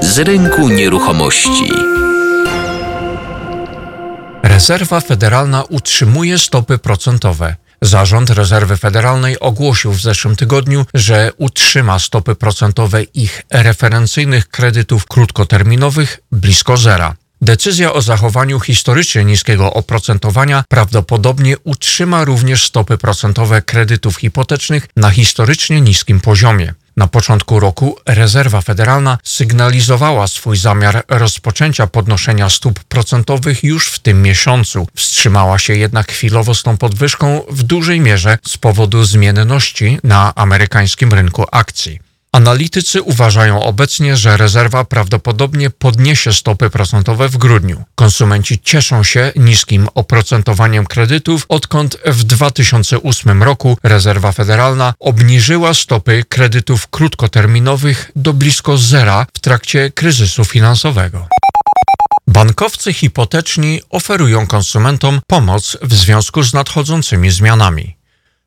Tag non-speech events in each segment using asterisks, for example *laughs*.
Z rynku nieruchomości. Rezerwa Federalna utrzymuje stopy procentowe. Zarząd Rezerwy Federalnej ogłosił w zeszłym tygodniu, że utrzyma stopy procentowe ich referencyjnych kredytów krótkoterminowych blisko zera. Decyzja o zachowaniu historycznie niskiego oprocentowania prawdopodobnie utrzyma również stopy procentowe kredytów hipotecznych na historycznie niskim poziomie. Na początku roku Rezerwa Federalna sygnalizowała swój zamiar rozpoczęcia podnoszenia stóp procentowych już w tym miesiącu. Wstrzymała się jednak chwilowo z tą podwyżką w dużej mierze z powodu zmienności na amerykańskim rynku akcji. Analitycy uważają obecnie, że rezerwa prawdopodobnie podniesie stopy procentowe w grudniu. Konsumenci cieszą się niskim oprocentowaniem kredytów, odkąd w 2008 roku rezerwa federalna obniżyła stopy kredytów krótkoterminowych do blisko zera w trakcie kryzysu finansowego. Bankowcy hipoteczni oferują konsumentom pomoc w związku z nadchodzącymi zmianami.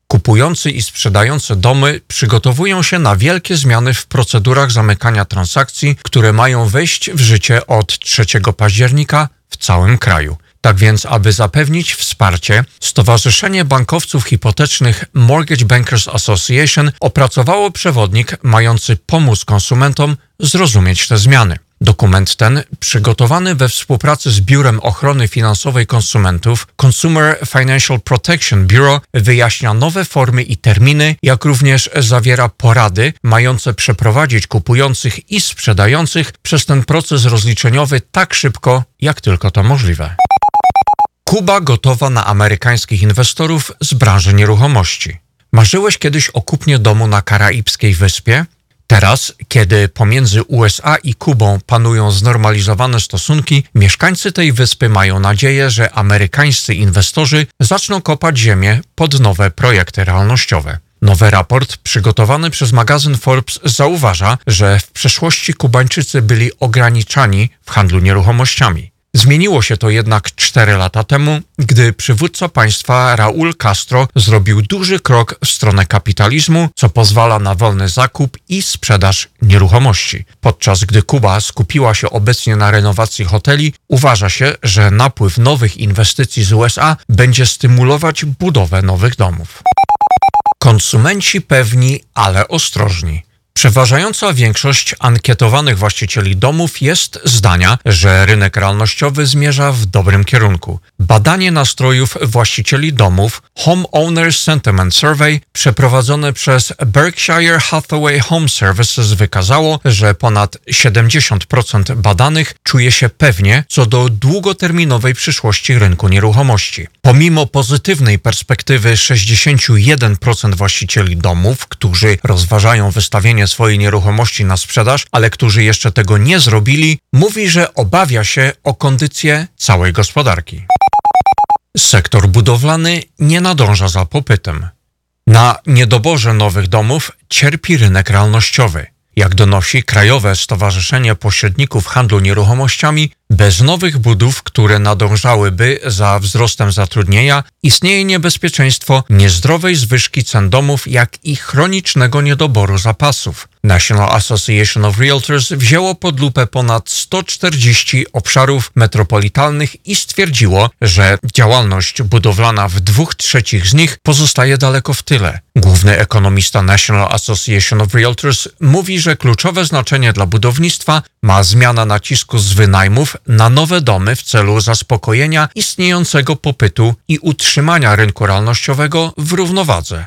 Kupujący i sprzedający domy przygotowują się na wielkie zmiany w procedurach zamykania transakcji, które mają wejść w życie od 3 października w całym kraju. Tak więc, aby zapewnić wsparcie, Stowarzyszenie Bankowców Hipotecznych Mortgage Bankers Association opracowało przewodnik mający pomóc konsumentom zrozumieć te zmiany. Dokument ten, przygotowany we współpracy z Biurem Ochrony Finansowej Konsumentów Consumer Financial Protection Bureau, wyjaśnia nowe formy i terminy, jak również zawiera porady mające przeprowadzić kupujących i sprzedających przez ten proces rozliczeniowy tak szybko, jak tylko to możliwe. Kuba gotowa na amerykańskich inwestorów z branży nieruchomości. Marzyłeś kiedyś o kupnie domu na karaibskiej wyspie? Teraz, kiedy pomiędzy USA i Kubą panują znormalizowane stosunki, mieszkańcy tej wyspy mają nadzieję, że amerykańscy inwestorzy zaczną kopać ziemię pod nowe projekty realnościowe. Nowy raport przygotowany przez magazyn Forbes zauważa, że w przeszłości Kubańczycy byli ograniczani w handlu nieruchomościami. Zmieniło się to jednak 4 lata temu, gdy przywódca państwa Raúl Castro zrobił duży krok w stronę kapitalizmu, co pozwala na wolny zakup i sprzedaż nieruchomości. Podczas gdy Kuba skupiła się obecnie na renowacji hoteli, uważa się, że napływ nowych inwestycji z USA będzie stymulować budowę nowych domów. Konsumenci pewni, ale ostrożni. Przeważająca większość ankietowanych właścicieli domów jest zdania, że rynek realnościowy zmierza w dobrym kierunku. Badanie nastrojów właścicieli domów Homeowners Sentiment Survey przeprowadzone przez Berkshire Hathaway Home Services wykazało, że ponad 70% badanych czuje się pewnie co do długoterminowej przyszłości rynku nieruchomości. Pomimo pozytywnej perspektywy 61% właścicieli domów, którzy rozważają wystawienie swojej nieruchomości na sprzedaż, ale którzy jeszcze tego nie zrobili, mówi, że obawia się o kondycję całej gospodarki. Sektor budowlany nie nadąża za popytem. Na niedoborze nowych domów cierpi rynek realnościowy. Jak donosi Krajowe Stowarzyszenie Pośredników Handlu Nieruchomościami, bez nowych budów, które nadążałyby za wzrostem zatrudnienia, istnieje niebezpieczeństwo niezdrowej zwyżki cen domów, jak i chronicznego niedoboru zapasów. National Association of Realtors wzięło pod lupę ponad 140 obszarów metropolitalnych i stwierdziło, że działalność budowlana w dwóch trzecich z nich pozostaje daleko w tyle. Główny ekonomista National Association of Realtors mówi, że kluczowe znaczenie dla budownictwa ma zmiana nacisku z wynajmów na nowe domy w celu zaspokojenia istniejącego popytu i utrzymania rynku realnościowego w równowadze.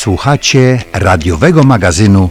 Słuchacie radiowego magazynu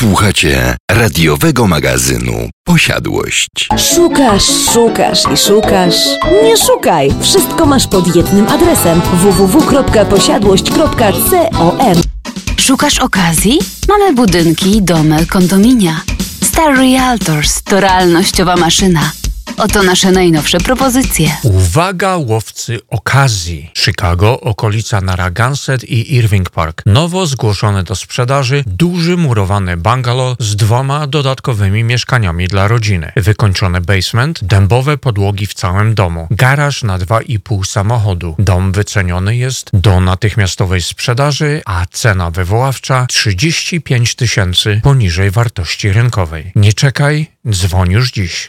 Słuchacie radiowego magazynu Posiadłość. Szukasz, szukasz i szukasz. Nie szukaj! Wszystko masz pod jednym adresem www.posiadłość.com. Szukasz okazji? Mamy budynki, domy, kondominia. Star Realtors to realnościowa maszyna. Oto nasze najnowsze propozycje. Uwaga łowcy okazji. Chicago, okolica Narragansett i Irving Park. Nowo zgłoszony do sprzedaży duży murowany bungalow z dwoma dodatkowymi mieszkaniami dla rodziny. Wykończony basement, dębowe podłogi w całym domu. Garaż na 2,5 samochodu. Dom wyceniony jest do natychmiastowej sprzedaży, a cena wywoławcza 35 tysięcy poniżej wartości rynkowej. Nie czekaj, dzwoń już dziś.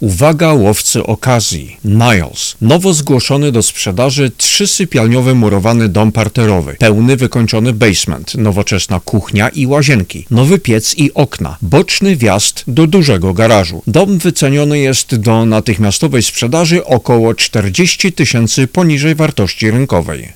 Uwaga łowcy okazji. Niles. Nowo zgłoszony do sprzedaży trzysypialniowy murowany dom parterowy. Pełny wykończony basement, nowoczesna kuchnia i łazienki, nowy piec i okna, boczny wjazd do dużego garażu. Dom wyceniony jest do natychmiastowej sprzedaży około 40 tysięcy poniżej wartości rynkowej.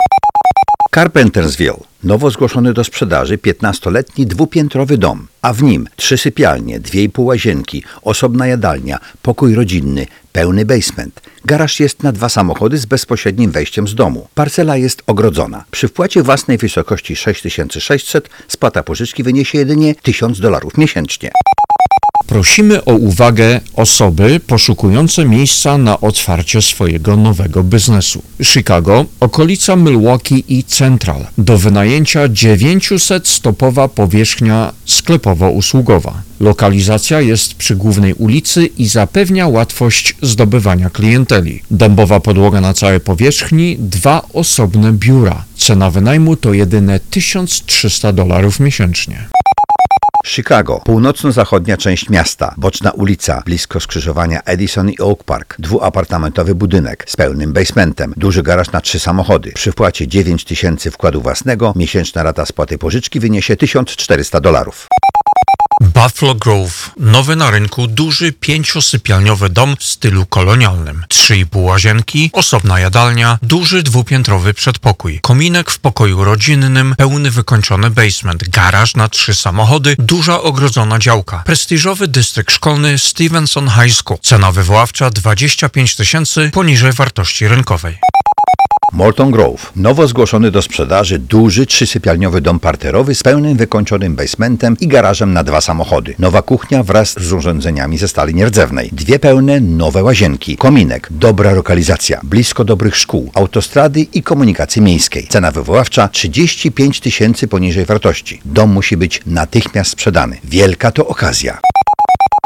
Carpentersville. Nowo zgłoszony do sprzedaży 15-letni dwupiętrowy dom, a w nim trzy sypialnie, dwie i pół łazienki, osobna jadalnia, pokój rodzinny, pełny basement. Garaż jest na dwa samochody z bezpośrednim wejściem z domu. Parcela jest ogrodzona. Przy wpłacie własnej wysokości 6600 spłata pożyczki wyniesie jedynie 1000 dolarów miesięcznie. Prosimy o uwagę osoby poszukujące miejsca na otwarcie swojego nowego biznesu. Chicago, okolica Milwaukee i Central. Do wynajęcia 900-stopowa powierzchnia sklepowo-usługowa. Lokalizacja jest przy głównej ulicy i zapewnia łatwość zdobywania klienteli. Dębowa podłoga na całej powierzchni, dwa osobne biura. Cena wynajmu to jedyne 1300 dolarów miesięcznie. Chicago, północno-zachodnia część miasta, boczna ulica, blisko skrzyżowania Edison i Oak Park, dwuapartamentowy budynek z pełnym basementem, duży garaż na trzy samochody. Przy wpłacie 9 tysięcy wkładu własnego, miesięczna rata spłaty pożyczki wyniesie 1400 dolarów. Buffalo Grove. Nowy na rynku, duży pięciosypialniowy dom w stylu kolonialnym. Trzy i pół łazienki, osobna jadalnia, duży dwupiętrowy przedpokój. Kominek w pokoju rodzinnym, pełny wykończony basement, garaż na trzy samochody, duża ogrodzona działka. Prestiżowy dystrykt szkolny Stevenson High School. Cena wywoławcza 25 tysięcy poniżej wartości rynkowej. Morton Grove. Nowo zgłoszony do sprzedaży duży trzysypialniowy dom parterowy z pełnym wykończonym basementem i garażem na dwa samochody. Nowa kuchnia wraz z urządzeniami ze stali nierdzewnej. Dwie pełne nowe łazienki. Kominek. Dobra lokalizacja. Blisko dobrych szkół, autostrady i komunikacji miejskiej. Cena wywoławcza 35 tysięcy poniżej wartości. Dom musi być natychmiast sprzedany. Wielka to okazja.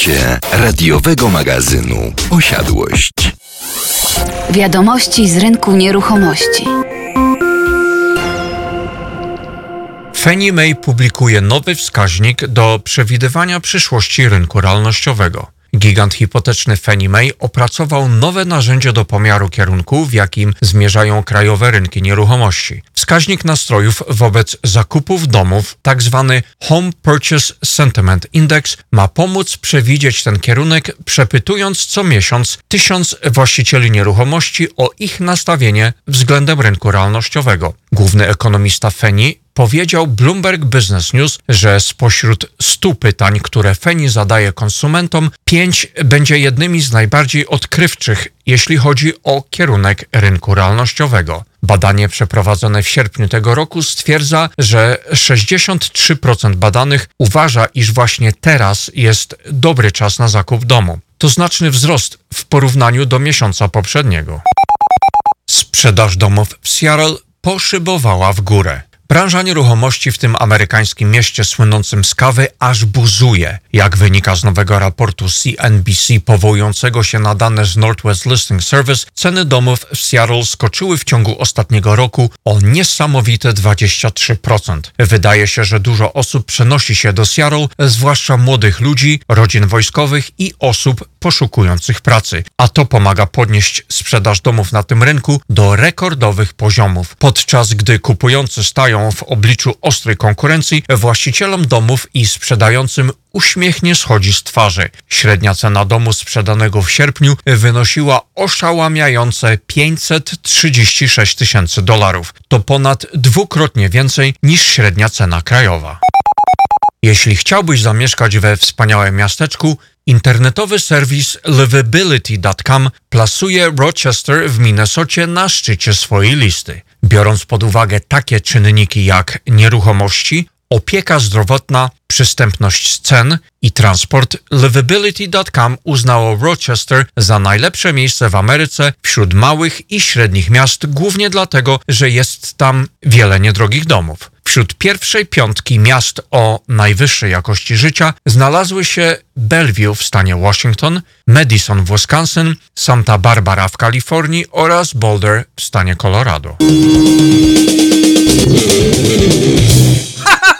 Słuchacie radiowego magazynu Posiadłość. Wiadomości z rynku nieruchomości. Fannie Mae publikuje nowy wskaźnik do przewidywania przyszłości rynku realnościowego. Gigant hipoteczny Fannie Mae opracował nowe narzędzie do pomiaru kierunku, w jakim zmierzają krajowe rynki nieruchomości. Wskaźnik nastrojów wobec zakupów domów, tzw. Tak Home Purchase Sentiment Index, ma pomóc przewidzieć ten kierunek, przepytując co miesiąc tysiąc właścicieli nieruchomości o ich nastawienie względem rynku realnościowego. Główny ekonomista Fannie powiedział Bloomberg Business News, że spośród stu pytań, które Feni zadaje konsumentom, pięć będzie jednymi z najbardziej odkrywczych, jeśli chodzi o kierunek rynku realnościowego. Badanie przeprowadzone w sierpniu tego roku stwierdza, że 63% badanych uważa, iż właśnie teraz jest dobry czas na zakup domu. To znaczny wzrost w porównaniu do miesiąca poprzedniego. Sprzedaż domów w Seattle poszybowała w górę. Branża nieruchomości w tym amerykańskim mieście słynącym z kawy aż buzuje. Jak wynika z nowego raportu CNBC powołującego się na dane z Northwest Listing Service, ceny domów w Seattle skoczyły w ciągu ostatniego roku o niesamowite 23%. Wydaje się, że dużo osób przenosi się do Seattle, zwłaszcza młodych ludzi, rodzin wojskowych i osób poszukujących pracy, a to pomaga podnieść sprzedaż domów na tym rynku do rekordowych poziomów. Podczas gdy kupujący stają w obliczu ostrej konkurencji, właścicielom domów i sprzedającym uśmiech nie schodzi z twarzy. Średnia cena domu sprzedanego w sierpniu wynosiła oszałamiające 536 tysięcy dolarów. To ponad dwukrotnie więcej niż średnia cena krajowa. Jeśli chciałbyś zamieszkać we wspaniałym miasteczku, internetowy serwis livability.com plasuje Rochester w Minnesocie na szczycie swojej listy. Biorąc pod uwagę takie czynniki jak nieruchomości, opieka zdrowotna, przystępność cen i transport, livability.com uznało Rochester za najlepsze miejsce w Ameryce wśród małych i średnich miast, głównie dlatego, że jest tam wiele niedrogich domów. Wśród pierwszej piątki miast o najwyższej jakości życia znalazły się Bellevue w stanie Washington, Madison w Wisconsin, Santa Barbara w Kalifornii oraz Boulder w stanie Colorado. *laughs*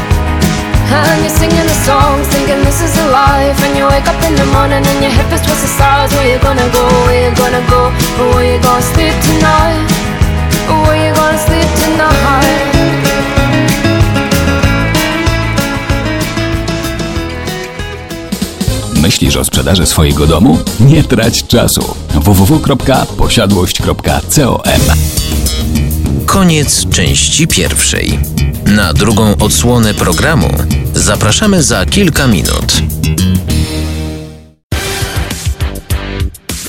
And you're singing the songs, thinking this is a life. And you wake up in the morning and your hip is twisted sides. Where you gonna go? Where you gonna go? Where you gonna sleep tonight? Where you gonna sleep tonight? Myślisz o sprzedaży swojego domu? Nie trać czasu. www.posiadłość.com Koniec części pierwszej. Na drugą odsłonę programu zapraszamy za kilka minut.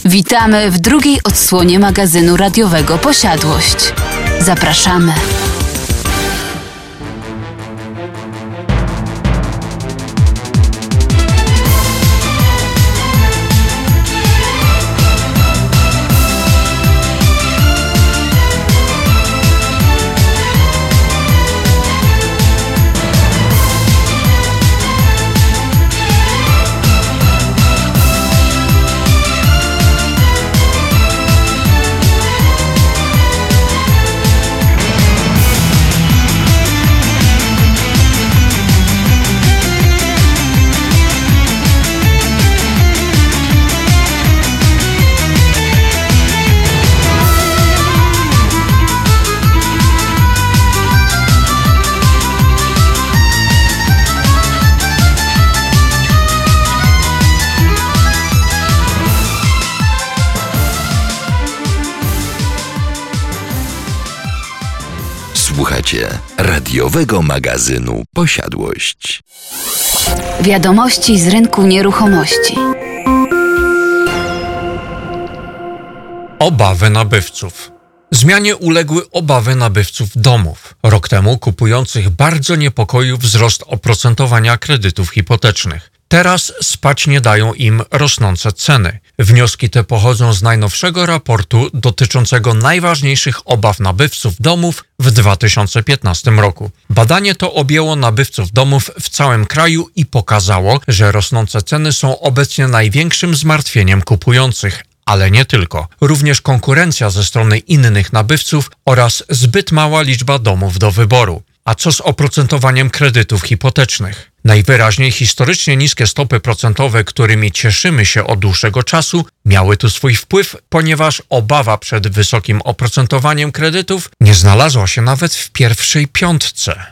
Witamy w drugiej odsłonie magazynu radiowego Posiadłość. Zapraszamy. Radiowego magazynu Posiadłość. Wiadomości z rynku nieruchomości. Obawy nabywców. Zmianie uległy obawy nabywców domów. Rok temu kupujących bardzo niepokoił wzrost oprocentowania kredytów hipotecznych. Teraz spać nie dają im rosnące ceny. Wnioski te pochodzą z najnowszego raportu dotyczącego najważniejszych obaw nabywców domów w 2015 roku. Badanie to objęło nabywców domów w całym kraju i pokazało, że rosnące ceny są obecnie największym zmartwieniem kupujących, ale nie tylko. Również konkurencja ze strony innych nabywców oraz zbyt mała liczba domów do wyboru. A co z oprocentowaniem kredytów hipotecznych? Najwyraźniej historycznie niskie stopy procentowe, którymi cieszymy się od dłuższego czasu, miały tu swój wpływ, ponieważ obawa przed wysokim oprocentowaniem kredytów nie znalazła się nawet w pierwszej piątce.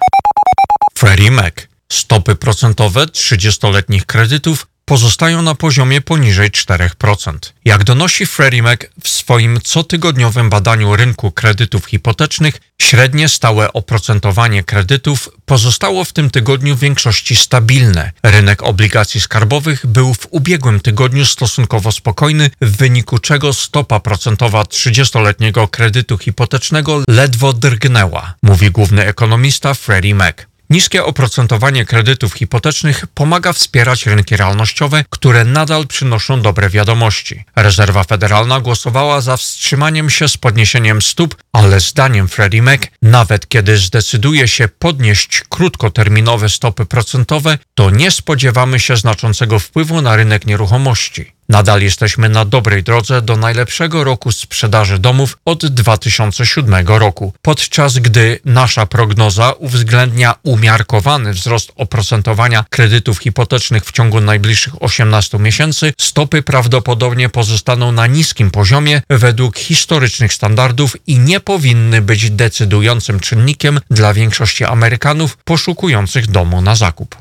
Freddie Mac. Stopy procentowe 30-letnich kredytów pozostają na poziomie poniżej 4%. Jak donosi Freddie Mac w swoim cotygodniowym badaniu rynku kredytów hipotecznych, średnie stałe oprocentowanie kredytów pozostało w tym tygodniu w większości stabilne. Rynek obligacji skarbowych był w ubiegłym tygodniu stosunkowo spokojny, w wyniku czego stopa procentowa 30-letniego kredytu hipotecznego ledwo drgnęła, mówi główny ekonomista Freddie Mac. Niskie oprocentowanie kredytów hipotecznych pomaga wspierać rynki realnościowe, które nadal przynoszą dobre wiadomości. Rezerwa Federalna głosowała za wstrzymaniem się z podniesieniem stóp, ale zdaniem Freddie Mac, nawet kiedy zdecyduje się podnieść krótkoterminowe stopy procentowe, to nie spodziewamy się znaczącego wpływu na rynek nieruchomości. Nadal jesteśmy na dobrej drodze do najlepszego roku sprzedaży domów od 2007 roku, podczas gdy nasza prognoza uwzględnia umiarkowany wzrost oprocentowania kredytów hipotecznych w ciągu najbliższych 18 miesięcy, stopy prawdopodobnie pozostaną na niskim poziomie według historycznych standardów i nie powinny być decydującym czynnikiem dla większości Amerykanów poszukujących domu na zakup.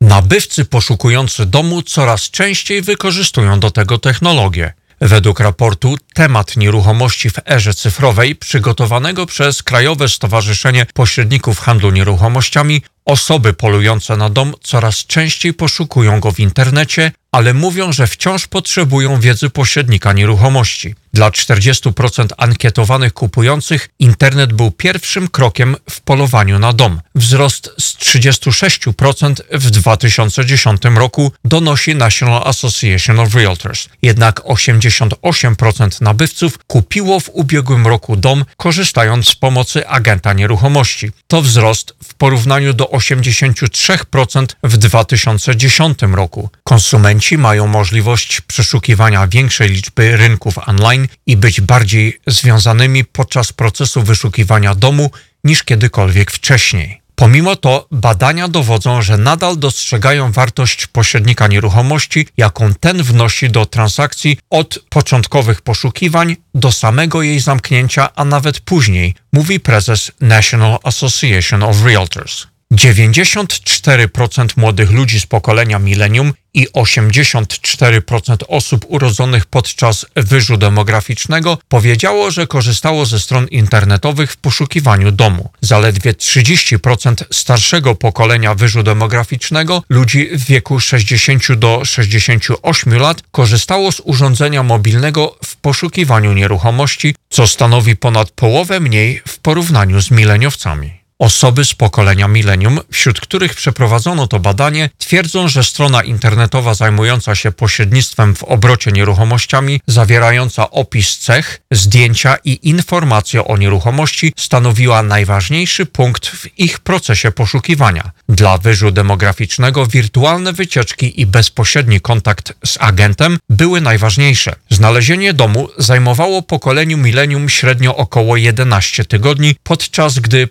Nabywcy poszukujący domu coraz częściej wykorzystują do tego technologię. Według raportu Temat nieruchomości w erze cyfrowej przygotowanego przez Krajowe Stowarzyszenie Pośredników Handlu Nieruchomościami Osoby polujące na dom coraz częściej poszukują go w internecie, ale mówią, że wciąż potrzebują wiedzy pośrednika nieruchomości. Dla 40% ankietowanych kupujących internet był pierwszym krokiem w polowaniu na dom. Wzrost z 36% w 2010 roku donosi National Association of Realtors. Jednak 88% nabywców kupiło w ubiegłym roku dom korzystając z pomocy agenta nieruchomości. To wzrost w porównaniu do 83% w 2010 roku. Konsumenci mają możliwość przeszukiwania większej liczby rynków online i być bardziej związanymi podczas procesu wyszukiwania domu niż kiedykolwiek wcześniej. Pomimo to badania dowodzą, że nadal dostrzegają wartość pośrednika nieruchomości, jaką ten wnosi do transakcji od początkowych poszukiwań do samego jej zamknięcia, a nawet później, mówi prezes National Association of Realtors. 94% młodych ludzi z pokolenia milenium i 84% osób urodzonych podczas wyżu demograficznego powiedziało, że korzystało ze stron internetowych w poszukiwaniu domu. Zaledwie 30% starszego pokolenia wyżu demograficznego, ludzi w wieku 60 do 68 lat, korzystało z urządzenia mobilnego w poszukiwaniu nieruchomości, co stanowi ponad połowę mniej w porównaniu z mileniowcami. Osoby z pokolenia milenium, wśród których przeprowadzono to badanie, twierdzą, że strona internetowa zajmująca się pośrednictwem w obrocie nieruchomościami, zawierająca opis cech, zdjęcia i informacje o nieruchomości, stanowiła najważniejszy punkt w ich procesie poszukiwania. Dla wyżu demograficznego wirtualne wycieczki i bezpośredni kontakt z agentem były najważniejsze. Znalezienie domu zajmowało pokoleniu milenium średnio około 11 tygodni, podczas gdy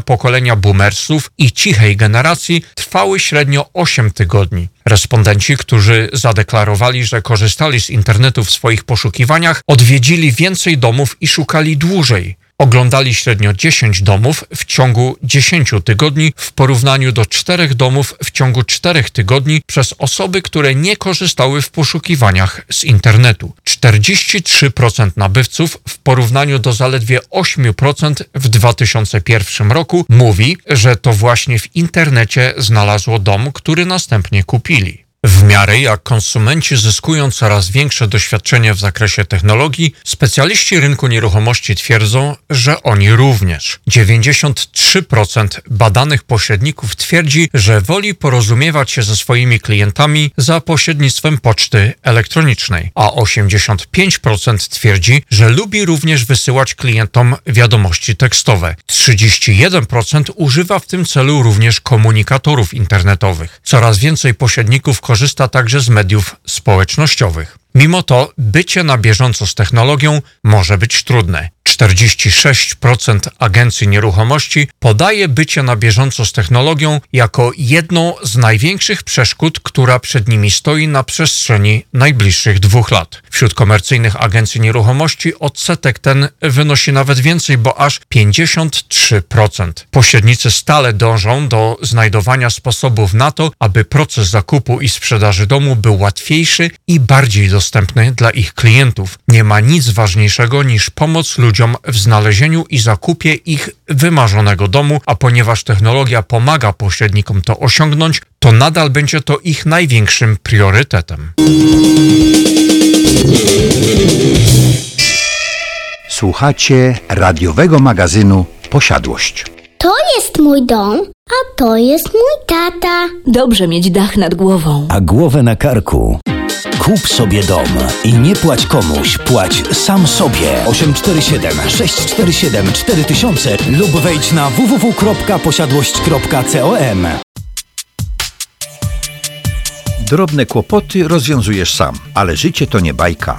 pokolenia boomersów i cichej generacji trwały średnio 8 tygodni. Respondenci, którzy zadeklarowali, że korzystali z internetu w swoich poszukiwaniach, odwiedzili więcej domów i szukali dłużej. Oglądali średnio 10 domów w ciągu 10 tygodni w porównaniu do 4 domów w ciągu 4 tygodni przez osoby, które nie korzystały w poszukiwaniach z internetu. 43% nabywców w porównaniu do zaledwie 8% w 2001 roku mówi, że to właśnie w internecie znalazło dom, który następnie kupili. W miarę jak konsumenci zyskują coraz większe doświadczenie w zakresie technologii, specjaliści rynku nieruchomości twierdzą, że oni również. 93% badanych pośredników twierdzi, że woli porozumiewać się ze swoimi klientami za pośrednictwem poczty elektronicznej, a 85% twierdzi, że lubi również wysyłać klientom wiadomości tekstowe. 31% używa w tym celu również komunikatorów internetowych. Coraz więcej pośredników korzysta także z mediów społecznościowych. Mimo to bycie na bieżąco z technologią może być trudne. 46% agencji nieruchomości podaje bycie na bieżąco z technologią jako jedną z największych przeszkód, która przed nimi stoi na przestrzeni najbliższych dwóch lat. Wśród komercyjnych agencji nieruchomości odsetek ten wynosi nawet więcej, bo aż 53%. Pośrednicy stale dążą do znajdowania sposobów na to, aby proces zakupu i sprzedaży domu był łatwiejszy i bardziej dostępny dla ich klientów. Nie ma nic ważniejszego niż pomoc ludziom w znalezieniu i zakupie ich wymarzonego domu, a ponieważ technologia pomaga pośrednikom to osiągnąć, to nadal będzie to ich największym priorytetem. Słuchacie radiowego magazynu Posiadłość. To jest mój dom, a to jest mój tata. Dobrze mieć dach nad głową. A głowę na karku. Kup sobie dom i nie płać komuś, płać sam sobie. 847 647 4000 lub wejdź na www.posiadłość.com. Drobne kłopoty rozwiązujesz sam, ale życie to nie bajka.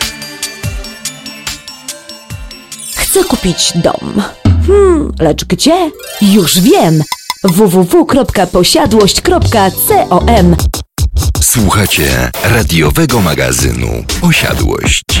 Chcę kupić dom. Hmm, lecz gdzie? Już wiem! www.posiadłość.com Słuchacie radiowego magazynu Posiadłość.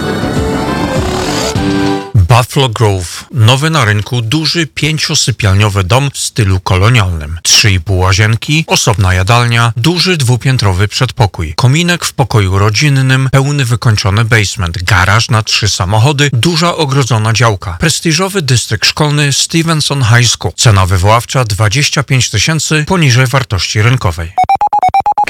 Buffalo Grove. Nowy na rynku, duży pięciosypialniowy dom w stylu kolonialnym. Trzy i pół łazienki, osobna jadalnia, duży dwupiętrowy przedpokój. Kominek w pokoju rodzinnym, pełny wykończony basement, garaż na trzy samochody, duża ogrodzona działka. Prestiżowy dystrykt szkolny Stevenson High School. Cena wywoławcza 25 tysięcy poniżej wartości rynkowej.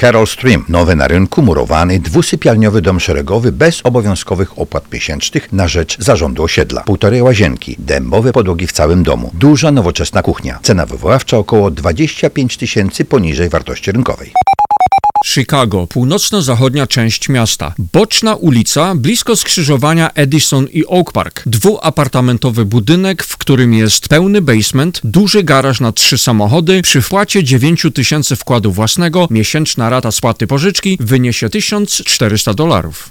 Carol Stream, nowy na rynku murowany dwusypialniowy dom szeregowy bez obowiązkowych opłat miesięcznych na rzecz zarządu osiedla. Półtorej łazienki, dębowe podłogi w całym domu, duża nowoczesna kuchnia. Cena wywoławcza około 25 tysięcy poniżej wartości rynkowej. Chicago, północno-zachodnia część miasta. Boczna ulica, blisko skrzyżowania Edison i Oak Park. Dwuapartamentowy budynek, w którym jest pełny basement, duży garaż na trzy samochody, przy wpłacie 9 tysięcy wkładu własnego, miesięczna rata spłaty pożyczki wyniesie 1400 dolarów.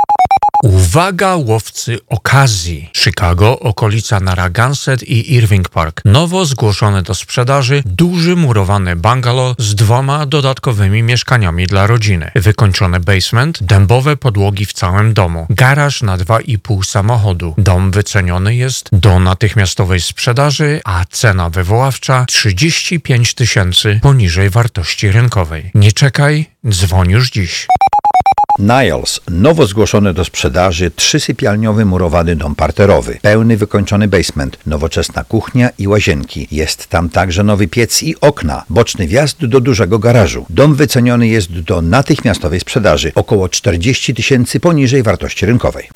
Uwaga łowcy okazji. Chicago, okolica Narragansett i Irving Park. Nowo zgłoszony do sprzedaży duży murowany bungalow z dwoma dodatkowymi mieszkaniami dla rodziny. Wykończony basement, dębowe podłogi w całym domu, garaż na 2,5 samochodu. Dom wyceniony jest do natychmiastowej sprzedaży, a cena wywoławcza 35 tysięcy poniżej wartości rynkowej. Nie czekaj, dzwoń już dziś. Niles, nowo zgłoszony do sprzedaży trzysypialniowy murowany dom parterowy, pełny wykończony basement, nowoczesna kuchnia i łazienki. Jest tam także nowy piec i okna, boczny wjazd do dużego garażu. Dom wyceniony jest do natychmiastowej sprzedaży, około 40 tysięcy poniżej wartości rynkowej.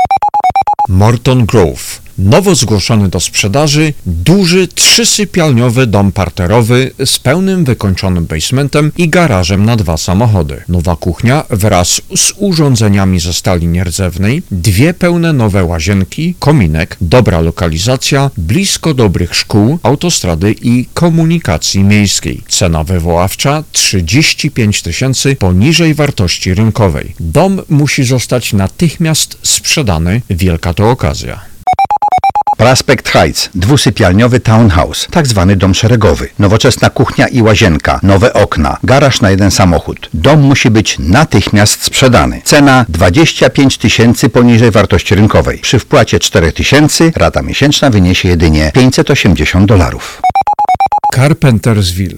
Morton Grove. Nowo zgłoszony do sprzedaży duży trzysypialniowy dom parterowy z pełnym wykończonym basementem i garażem na dwa samochody. Nowa kuchnia wraz z urządzeniami ze stali nierdzewnej, dwie pełne nowe łazienki, kominek, dobra lokalizacja, blisko dobrych szkół, autostrady i komunikacji miejskiej. Cena wywoławcza 35 tysięcy poniżej wartości rynkowej. Dom musi zostać natychmiast sprzedany. Wielka to okazja. Prospect Heights, dwusypialniowy townhouse, tak zwany dom szeregowy. Nowoczesna kuchnia i łazienka, nowe okna, garaż na jeden samochód. Dom musi być natychmiast sprzedany. Cena 25 tysięcy poniżej wartości rynkowej. Przy wpłacie 4 tysięcy rata miesięczna wyniesie jedynie 580 dolarów. Carpentersville.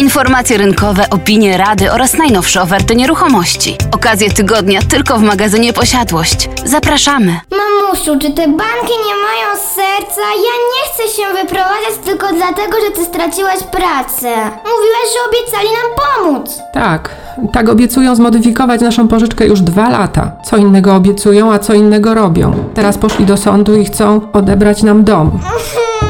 Informacje rynkowe, opinie, rady oraz najnowsze oferty nieruchomości. Okazje tygodnia tylko w magazynie Posiadłość. Zapraszamy. Mamusiu, czy te banki nie mają serca? Ja nie chcę się wyprowadzać tylko dlatego, że ty straciłaś pracę. Mówiłaś, że obiecali nam pomóc. Tak, tak obiecują zmodyfikować naszą pożyczkę już dwa lata. Co innego obiecują, a co innego robią. Teraz poszli do sądu i chcą odebrać nam dom. *laughs*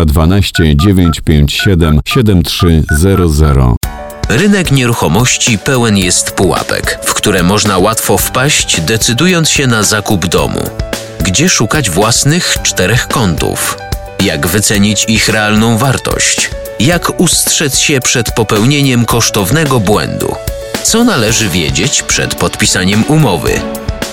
312 957 7300 Rynek nieruchomości pełen jest pułapek, w które można łatwo wpaść, decydując się na zakup domu. Gdzie szukać własnych czterech kątów? Jak wycenić ich realną wartość? jak ustrzec się przed popełnieniem kosztownego błędu. Co należy wiedzieć przed podpisaniem umowy?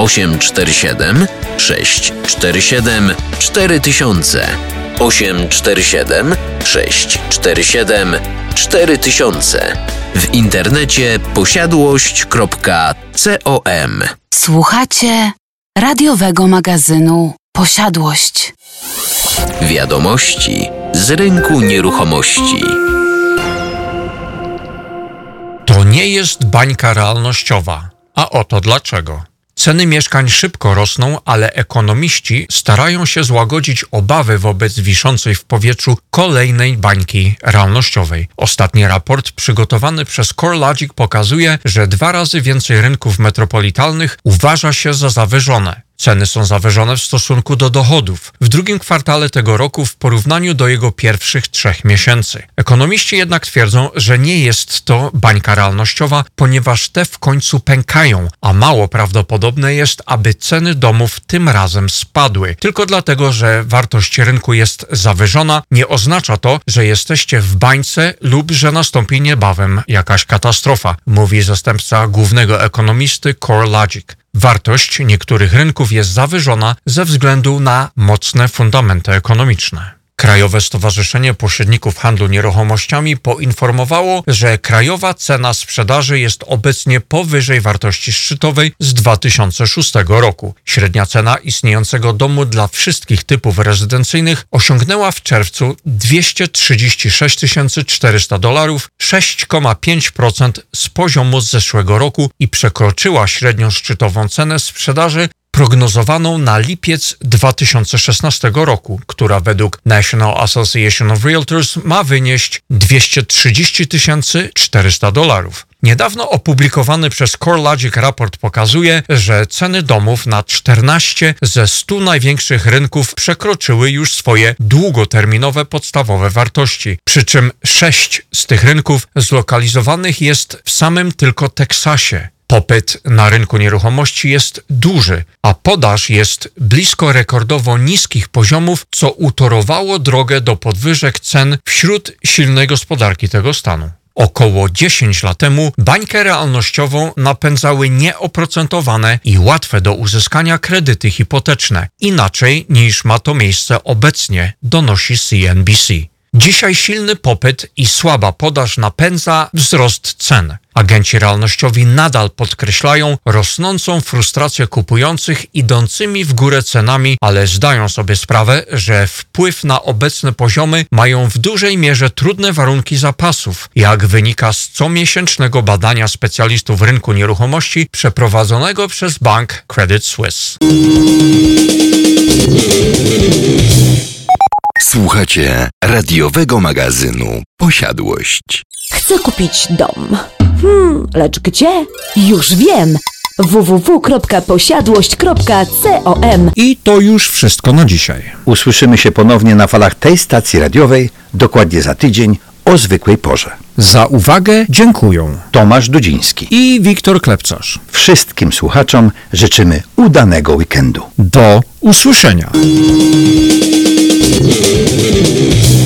847 647 4000 847 647 4000 w internecie posiadłość.com Słuchacie radiowego magazynu Posiadłość. Wiadomości z rynku nieruchomości. To nie jest bańka realnościowa. A oto dlaczego. Ceny mieszkań szybko rosną, ale ekonomiści starają się złagodzić obawy wobec wiszącej w powietrzu kolejnej bańki realnościowej. Ostatni raport przygotowany przez CoreLogic pokazuje, że dwa razy więcej rynków metropolitalnych uważa się za zawyżone. Ceny są zawyżone w stosunku do dochodów w drugim kwartale tego roku w porównaniu do jego pierwszych trzech miesięcy. Ekonomiści jednak twierdzą, że nie jest to bańka realnościowa, ponieważ te w końcu pękają, a mało prawdopodobne jest, aby ceny domów tym razem spadły. Tylko dlatego, że wartość rynku jest zawyżona, nie oznacza to, że jesteście w bańce lub że nastąpi niebawem jakaś katastrofa, mówi zastępca głównego ekonomisty CoreLogic. Wartość niektórych rynków jest zawyżona ze względu na mocne fundamenty ekonomiczne. Krajowe Stowarzyszenie Pośredników Handlu Nieruchomościami poinformowało, że krajowa cena sprzedaży jest obecnie powyżej wartości szczytowej z 2006 roku. Średnia cena istniejącego domu dla wszystkich typów rezydencyjnych osiągnęła w czerwcu 236 400 dolarów, 6,5% z poziomu z zeszłego roku i przekroczyła średnią szczytową cenę sprzedaży prognozowaną na lipiec 2016 roku, która według National Association of Realtors ma wynieść 230 400 dolarów. Niedawno opublikowany przez CoreLogic raport pokazuje, że ceny domów na 14 ze 100 największych rynków przekroczyły już swoje długoterminowe podstawowe wartości, przy czym 6 z tych rynków zlokalizowanych jest w samym tylko Teksasie. Popyt na rynku nieruchomości jest duży, a podaż jest blisko rekordowo niskich poziomów, co utorowało drogę do podwyżek cen wśród silnej gospodarki tego stanu. Około 10 lat temu bańkę realnościową napędzały nieoprocentowane i łatwe do uzyskania kredyty hipoteczne, inaczej niż ma to miejsce obecnie, donosi CNBC. Dzisiaj silny popyt i słaba podaż napędza wzrost cen. Agenci realnościowi nadal podkreślają rosnącą frustrację kupujących idącymi w górę cenami, ale zdają sobie sprawę, że wpływ na obecne poziomy mają w dużej mierze trudne warunki zapasów, jak wynika z comiesięcznego badania specjalistów rynku nieruchomości przeprowadzonego przez bank Credit Suisse. Słuchacie radiowego magazynu Posiadłość. Chcę kupić dom. Hmm, lecz gdzie? Już wiem! www.posiadłość.com I to już wszystko na dzisiaj. Usłyszymy się ponownie na falach tej stacji radiowej dokładnie za tydzień o zwykłej porze. Za uwagę dziękuję. Tomasz Dudziński i Wiktor Klepcarz. Wszystkim słuchaczom życzymy udanego weekendu. Do usłyszenia. Thank you.